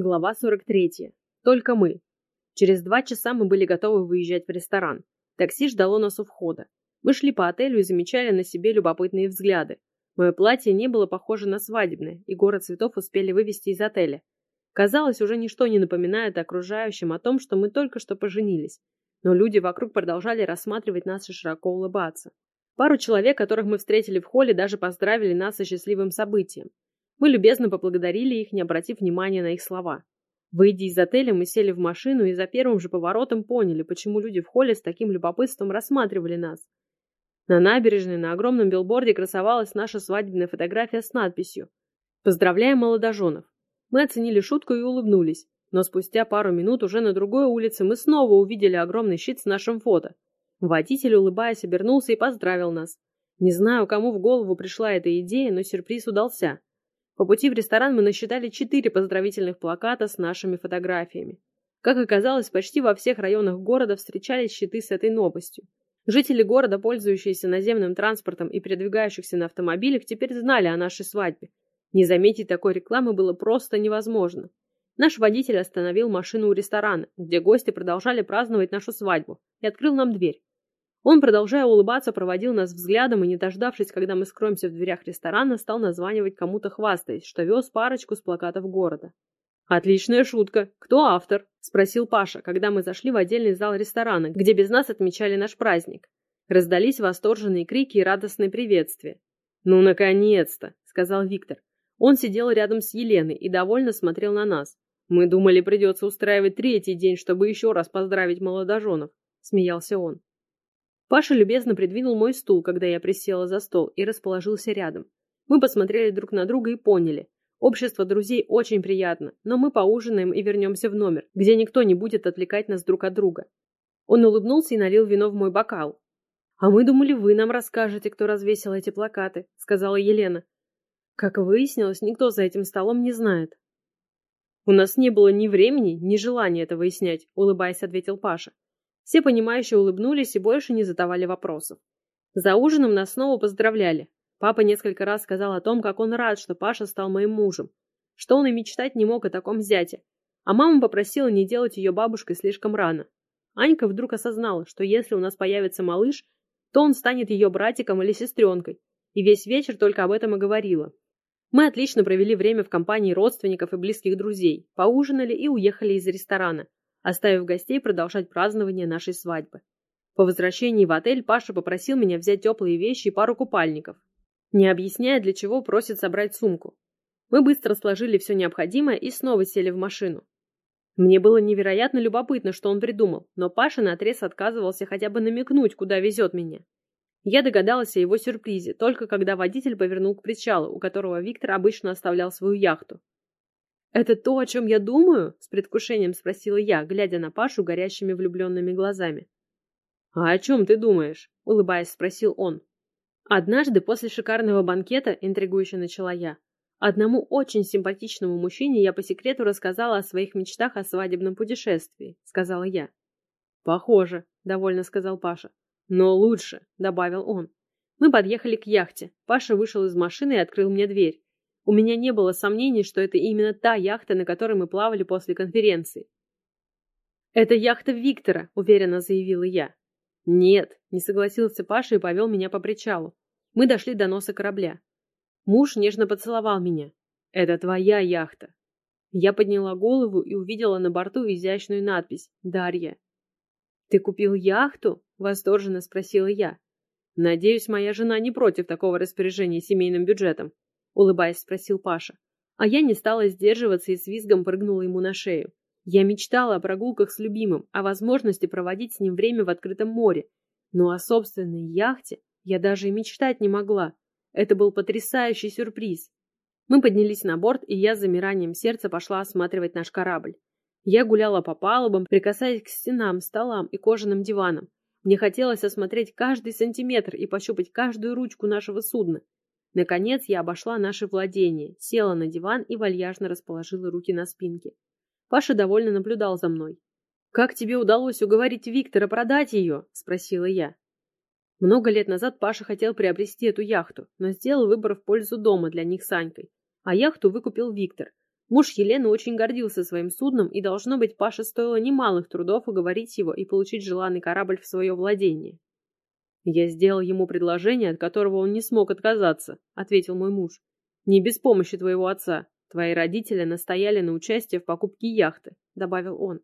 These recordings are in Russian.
Глава 43. Только мы. Через два часа мы были готовы выезжать в ресторан. Такси ждало нас у входа. Мы шли по отелю и замечали на себе любопытные взгляды. Мое платье не было похоже на свадебное, и город цветов успели вывести из отеля. Казалось, уже ничто не напоминает окружающим о том, что мы только что поженились. Но люди вокруг продолжали рассматривать нас и широко улыбаться. Пару человек, которых мы встретили в холле, даже поздравили нас со счастливым событием. Мы любезно поблагодарили их, не обратив внимания на их слова. Выйдя из отеля, мы сели в машину и за первым же поворотом поняли, почему люди в холле с таким любопытством рассматривали нас. На набережной на огромном билборде красовалась наша свадебная фотография с надписью «Поздравляем молодоженов». Мы оценили шутку и улыбнулись, но спустя пару минут уже на другой улице мы снова увидели огромный щит с нашим фото. Водитель, улыбаясь, обернулся и поздравил нас. Не знаю, кому в голову пришла эта идея, но сюрприз удался. По пути в ресторан мы насчитали четыре поздравительных плаката с нашими фотографиями. Как оказалось, почти во всех районах города встречались щиты с этой новостью. Жители города, пользующиеся наземным транспортом и передвигающихся на автомобилях, теперь знали о нашей свадьбе. Не заметить такой рекламы было просто невозможно. Наш водитель остановил машину у ресторана, где гости продолжали праздновать нашу свадьбу, и открыл нам дверь. Он, продолжая улыбаться, проводил нас взглядом и, не дождавшись, когда мы скроемся в дверях ресторана, стал названивать кому-то хвастаясь, что вез парочку с плакатов города. «Отличная шутка! Кто автор?» – спросил Паша, когда мы зашли в отдельный зал ресторана, где без нас отмечали наш праздник. Раздались восторженные крики и радостные приветствия. «Ну, наконец-то!» – сказал Виктор. Он сидел рядом с Еленой и довольно смотрел на нас. «Мы думали, придется устраивать третий день, чтобы еще раз поздравить молодоженов», – смеялся он. Паша любезно придвинул мой стул, когда я присела за стол, и расположился рядом. Мы посмотрели друг на друга и поняли. Общество друзей очень приятно, но мы поужинаем и вернемся в номер, где никто не будет отвлекать нас друг от друга. Он улыбнулся и налил вино в мой бокал. «А мы думали, вы нам расскажете, кто развесил эти плакаты», — сказала Елена. Как выяснилось, никто за этим столом не знает. «У нас не было ни времени, ни желания это выяснять», — улыбаясь, ответил Паша. Все понимающие улыбнулись и больше не задавали вопросов. За ужином нас снова поздравляли. Папа несколько раз сказал о том, как он рад, что Паша стал моим мужем, что он и мечтать не мог о таком зяте. А мама попросила не делать ее бабушкой слишком рано. Анька вдруг осознала, что если у нас появится малыш, то он станет ее братиком или сестренкой, и весь вечер только об этом и говорила. Мы отлично провели время в компании родственников и близких друзей, поужинали и уехали из ресторана, оставив гостей продолжать празднование нашей свадьбы. По возвращении в отель Паша попросил меня взять теплые вещи и пару купальников, не объясняя, для чего просит собрать сумку. Мы быстро сложили все необходимое и снова сели в машину. Мне было невероятно любопытно, что он придумал, но Паша наотрез отказывался хотя бы намекнуть, куда везет меня. Я догадалась о его сюрпризе, только когда водитель повернул к причалу, у которого Виктор обычно оставлял свою яхту. «Это то, о чем я думаю?» — с предвкушением спросила я, глядя на Пашу горящими влюбленными глазами. «А о чем ты думаешь?» — улыбаясь, спросил он. Однажды после шикарного банкета, интригующе начала я, одному очень симпатичному мужчине я по секрету рассказала о своих мечтах о свадебном путешествии, сказала я. Похоже, довольно сказал Паша. Но лучше, добавил он. Мы подъехали к яхте. Паша вышел из машины и открыл мне дверь. У меня не было сомнений, что это именно та яхта, на которой мы плавали после конференции. «Это яхта Виктора», — уверенно заявила я. «Нет», — не согласился Паша и повел меня по причалу. Мы дошли до носа корабля. Муж нежно поцеловал меня. «Это твоя яхта». Я подняла голову и увидела на борту изящную надпись «Дарья». «Ты купил яхту?» — восторженно спросила я. «Надеюсь, моя жена не против такого распоряжения семейным бюджетом», улыбаясь, спросил Паша. А я не стала сдерживаться и с визгом прыгнула ему на шею. Я мечтала о прогулках с любимым, о возможности проводить с ним время в открытом море. Но о собственной яхте я даже и мечтать не могла. Это был потрясающий сюрприз. Мы поднялись на борт, и я с замиранием сердца пошла осматривать наш корабль. Я гуляла по палубам, прикасаясь к стенам, столам и кожаным диванам. Мне хотелось осмотреть каждый сантиметр и пощупать каждую ручку нашего судна. Наконец я обошла наше владение, села на диван и вальяжно расположила руки на спинке. Паша довольно наблюдал за мной. «Как тебе удалось уговорить Виктора продать ее?» – спросила я. Много лет назад Паша хотел приобрести эту яхту, но сделал выбор в пользу дома для них с Анькой. А яхту выкупил Виктор. Муж Елены очень гордился своим судном, и, должно быть, Паше стоило немалых трудов уговорить его и получить желанный корабль в свое владение. «Я сделал ему предложение, от которого он не смог отказаться», — ответил мой муж. «Не без помощи твоего отца. Твои родители настояли на участие в покупке яхты», — добавил он.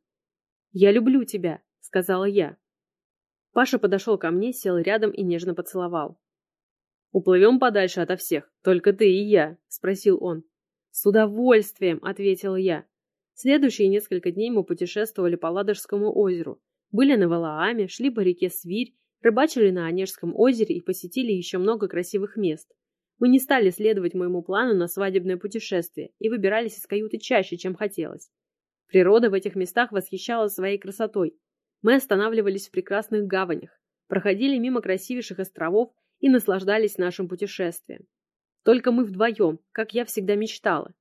«Я люблю тебя», — сказала я. Паша подошел ко мне, сел рядом и нежно поцеловал. «Уплывем подальше ото всех, только ты и я», — спросил он. «С удовольствием», — ответила я. Следующие несколько дней мы путешествовали по Ладожскому озеру, были на Валааме, шли по реке Свирь, рыбачили на Онежском озере и посетили еще много красивых мест. Мы не стали следовать моему плану на свадебное путешествие и выбирались из каюты чаще, чем хотелось. Природа в этих местах восхищала своей красотой. Мы останавливались в прекрасных гаванях, проходили мимо красивейших островов и наслаждались нашим путешествием. Только мы вдвоем, как я всегда мечтала.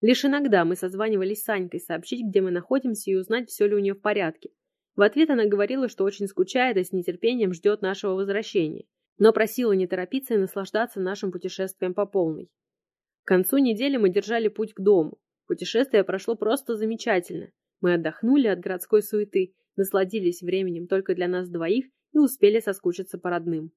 Лишь иногда мы созванивались с Анькой сообщить, где мы находимся и узнать, все ли у нее в порядке. В ответ она говорила, что очень скучает и с нетерпением ждет нашего возвращения, но просила не торопиться и наслаждаться нашим путешествием по полной. К концу недели мы держали путь к дому. Путешествие прошло просто замечательно. Мы отдохнули от городской суеты, насладились временем только для нас двоих и успели соскучиться по родным.